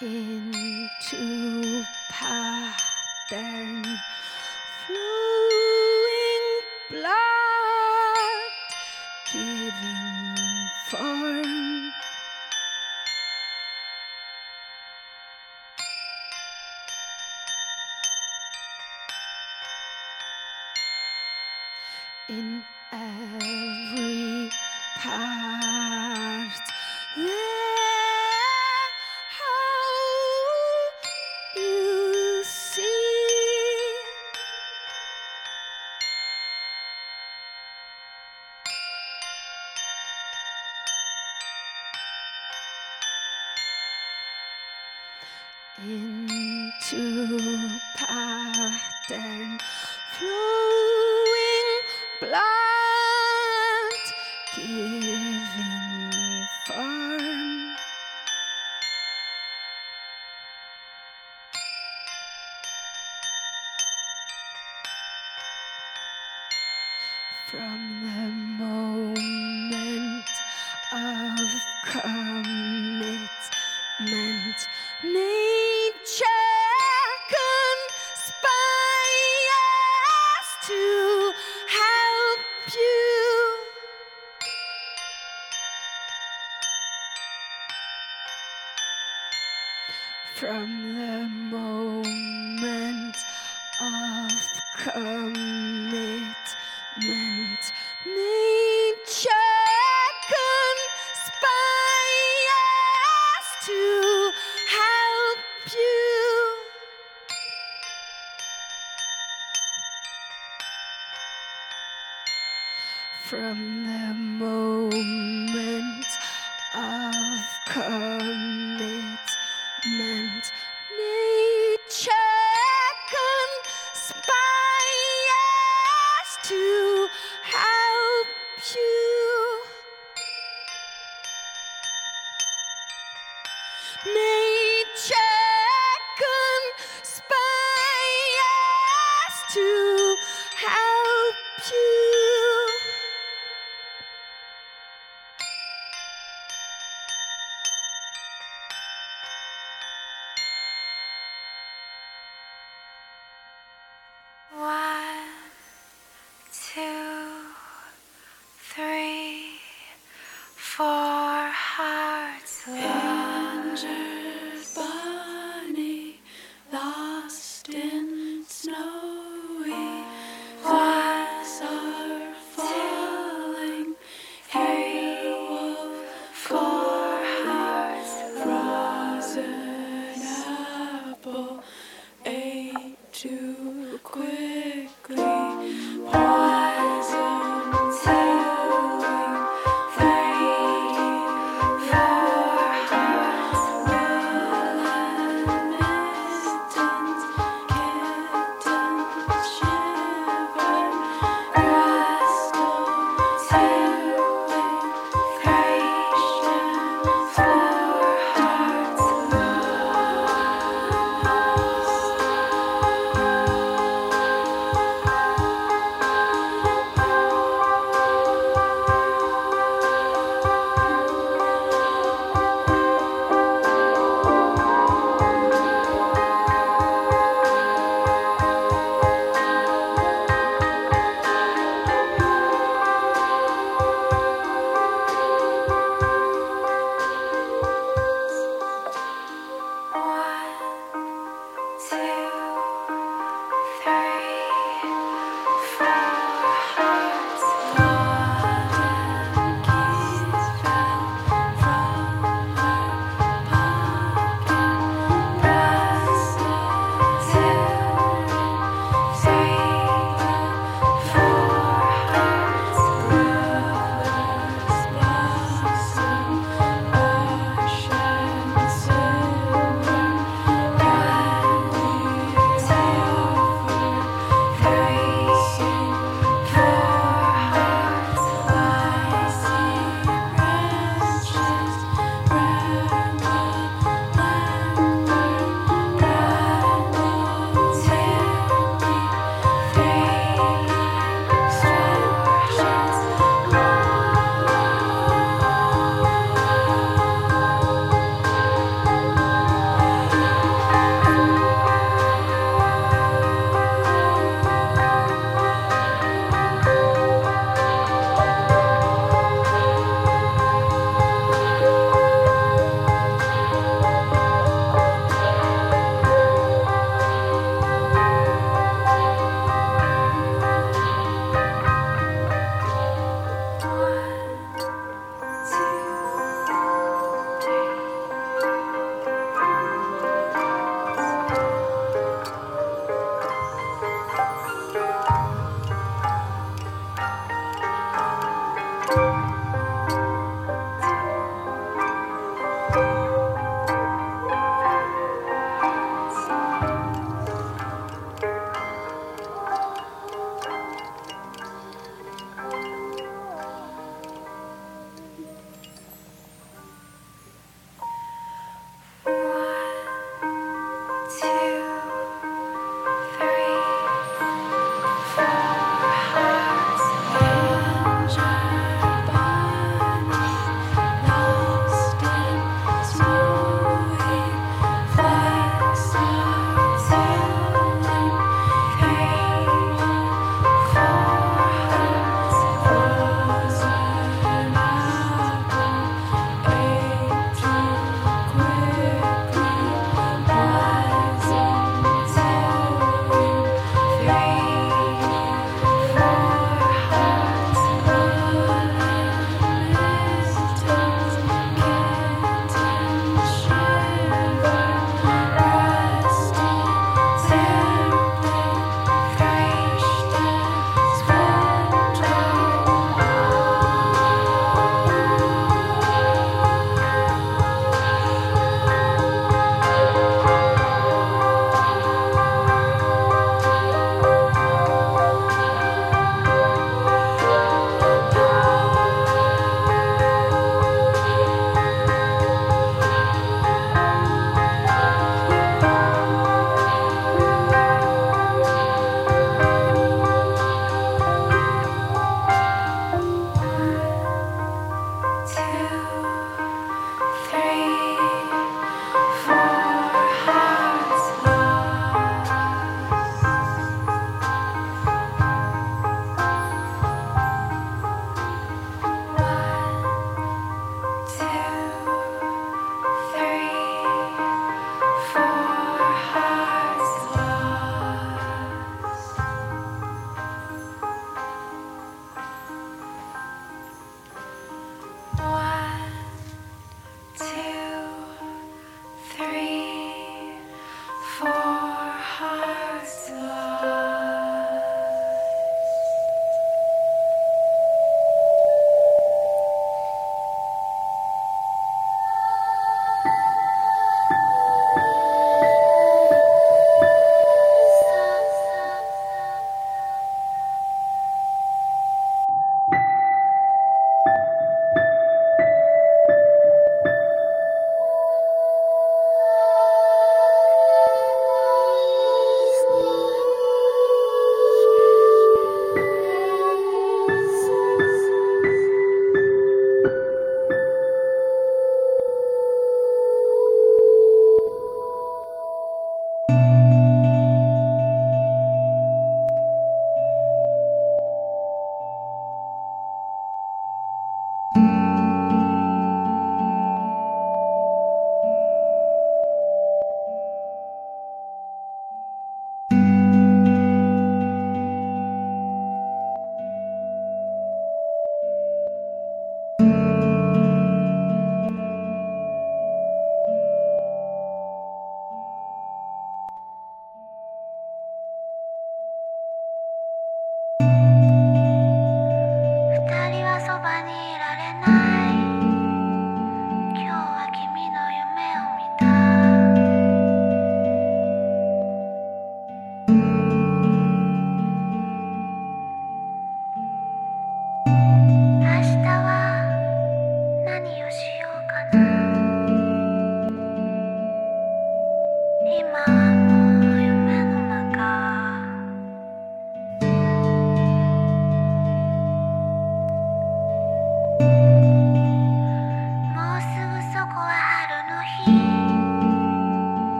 Into pattern flowing blood giving form. In every part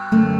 Thank you.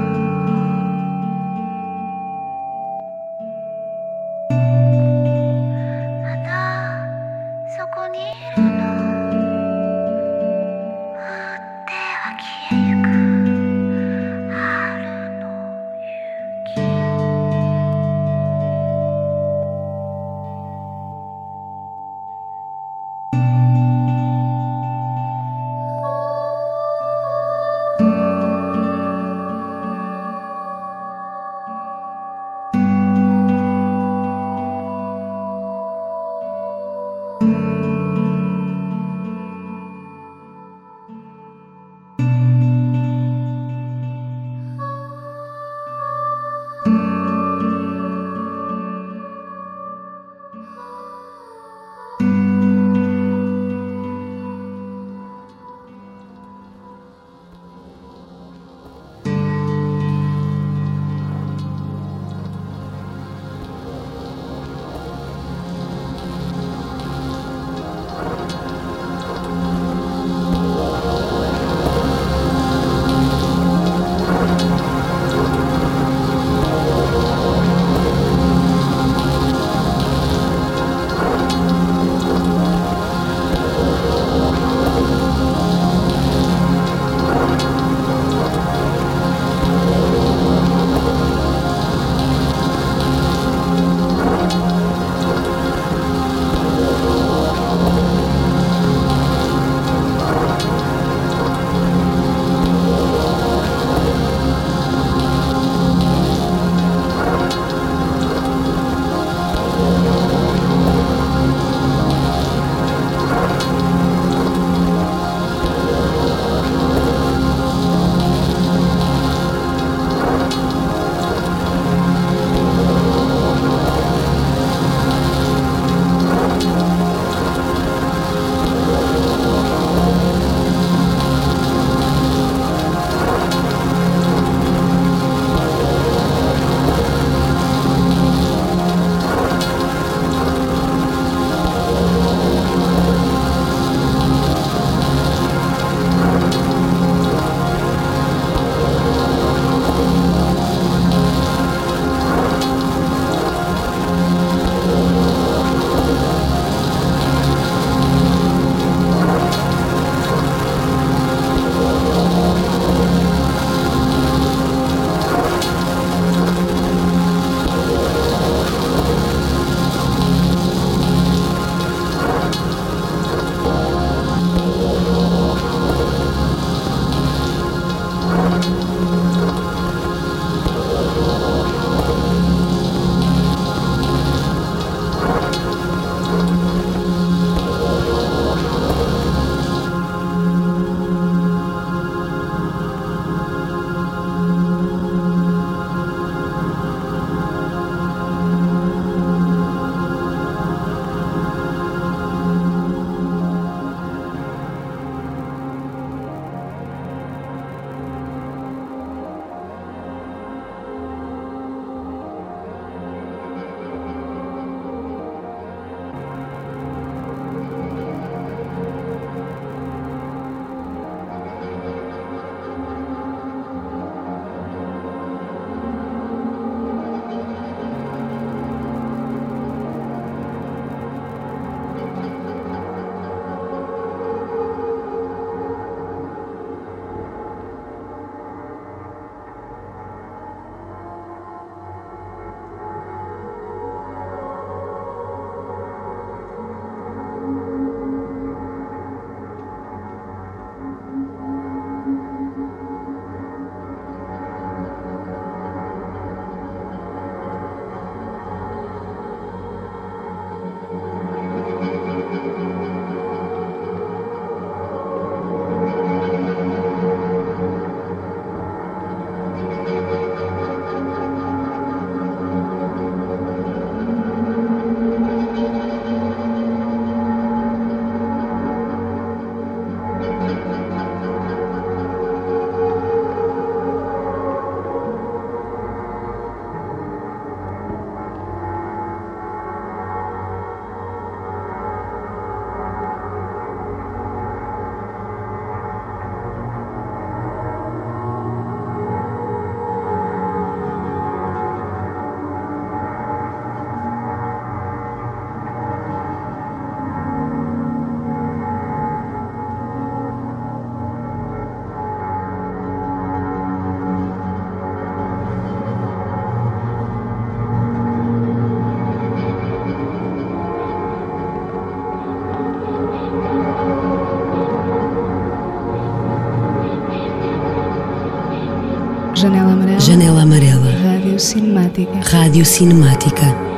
Rádio Cinemática. Rádio Cinemática.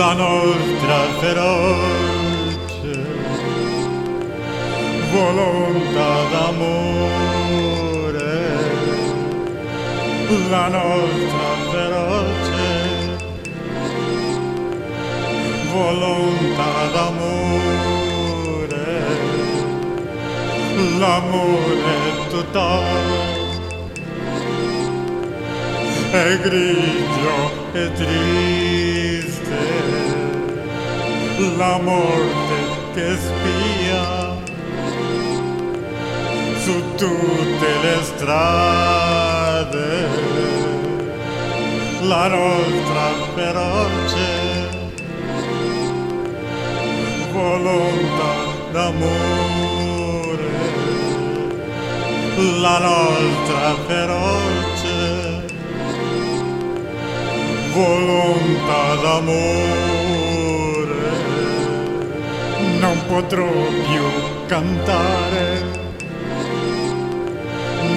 la nostra feroce volontà d'amore, la nostra feroce volontà d'amore, l'amore totale è grigio e triste, la morte che spia su tutte le strade, la nostra feroce volontà d'amore, la nostra feroce volontà d'amore. Potrò più cantare,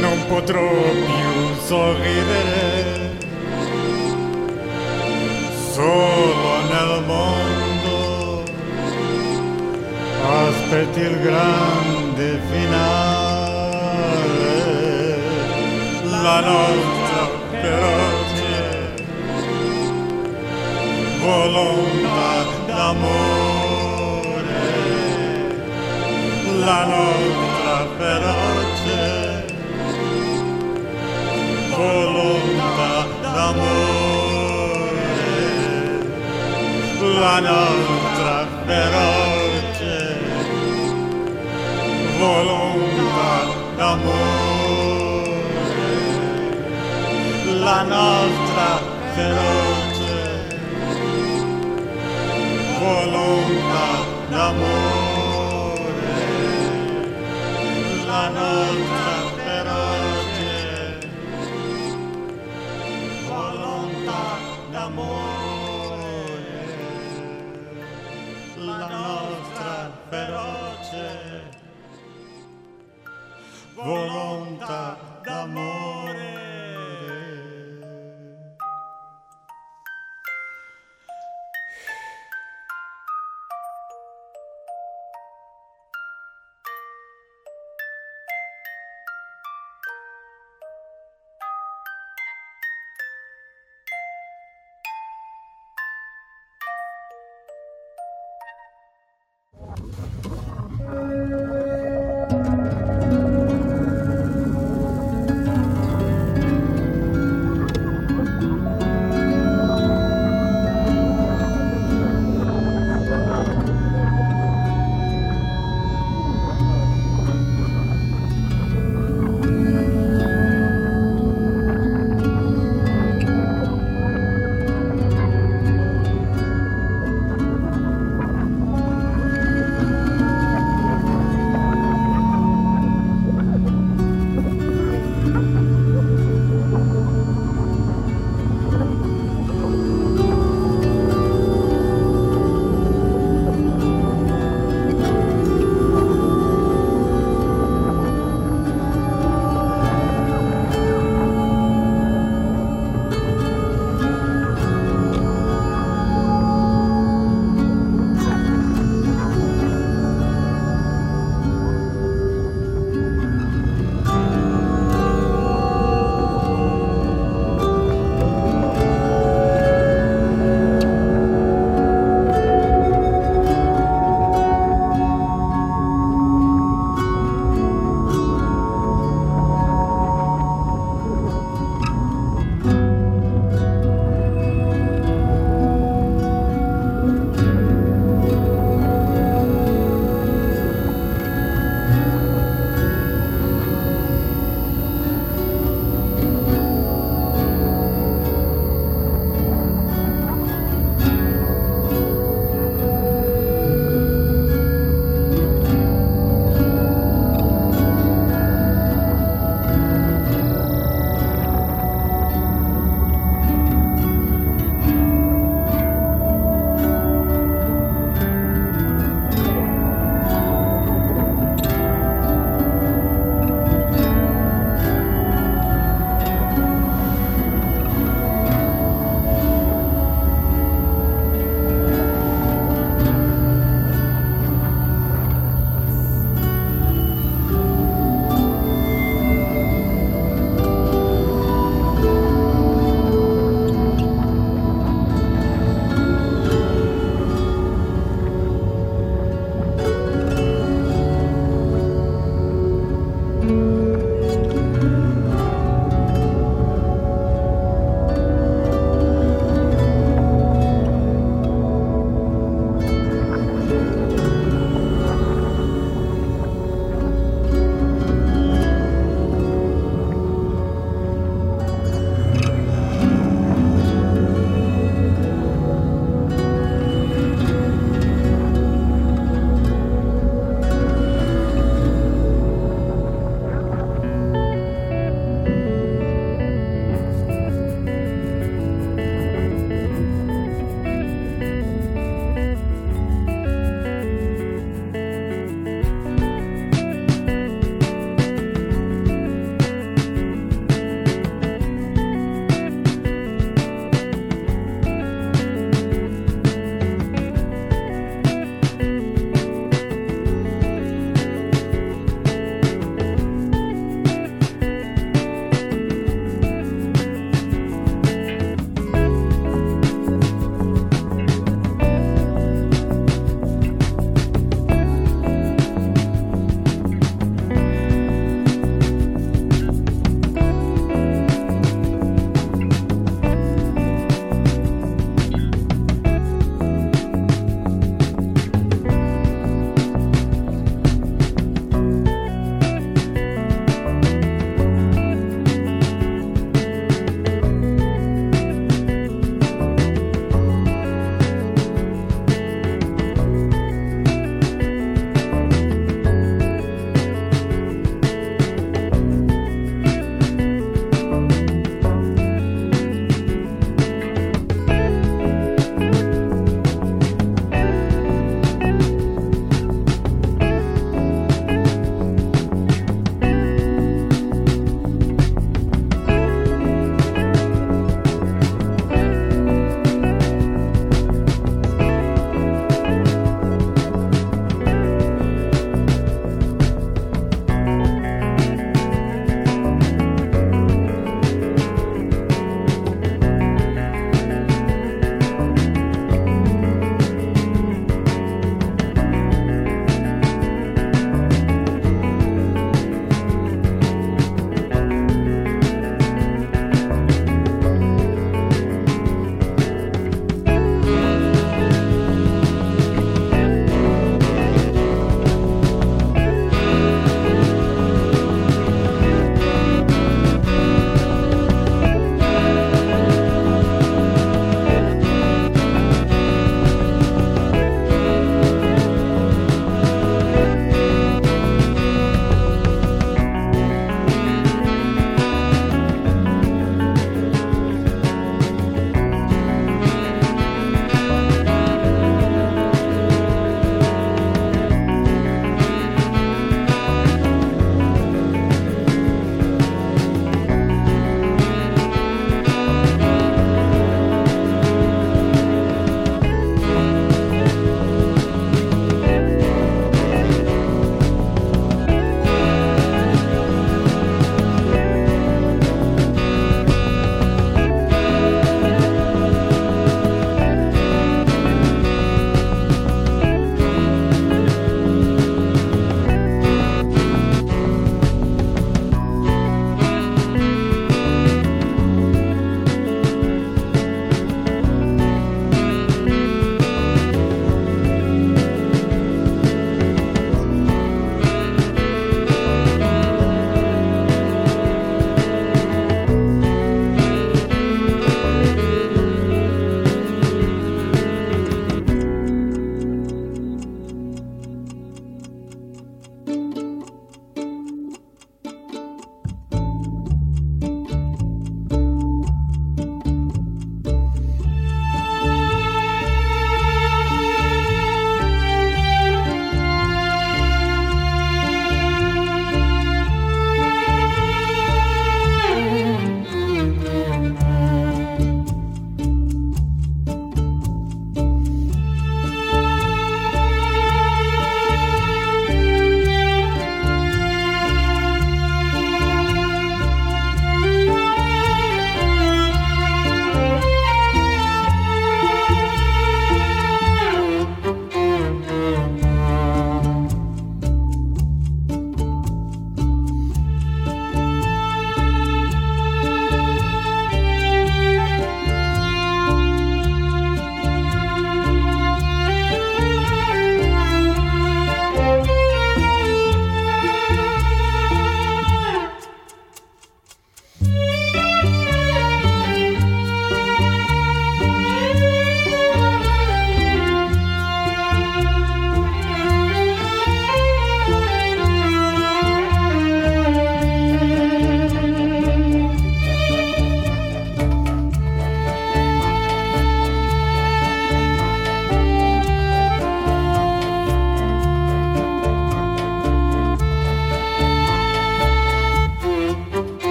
non potrò più sorridere. Solo nel mondo aspetti il grande finale. La nostra feroce volontà d'amore, la nostra feroce. Volontà d'amore, la nostra feroce. Volontà d'amore, la nostra feroce. Volontà d'amore,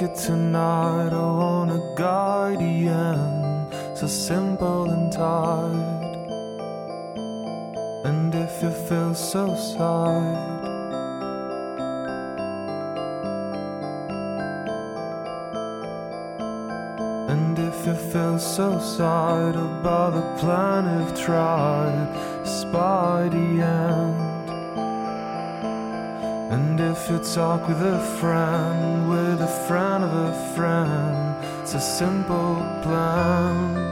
take it tonight, I guide the end, so simple and tight. And if you feel so sad. And if you feel so sad about the plan you've tried, the end. If you talk with a friend, with a friend of a friend, it's a simple plan.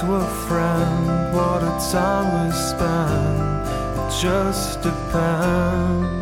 To a friend what a time we spend, it just depends.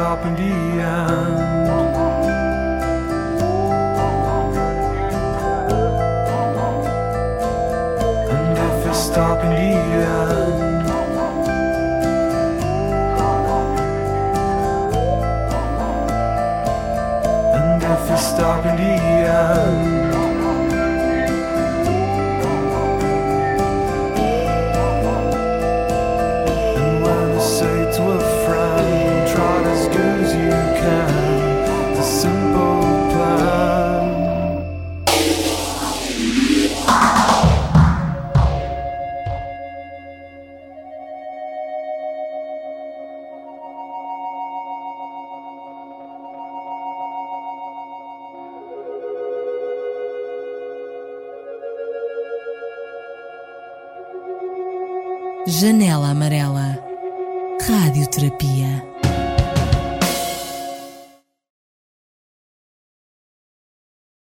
Stop in the end. And if you stop in the end. And if you stop in the end.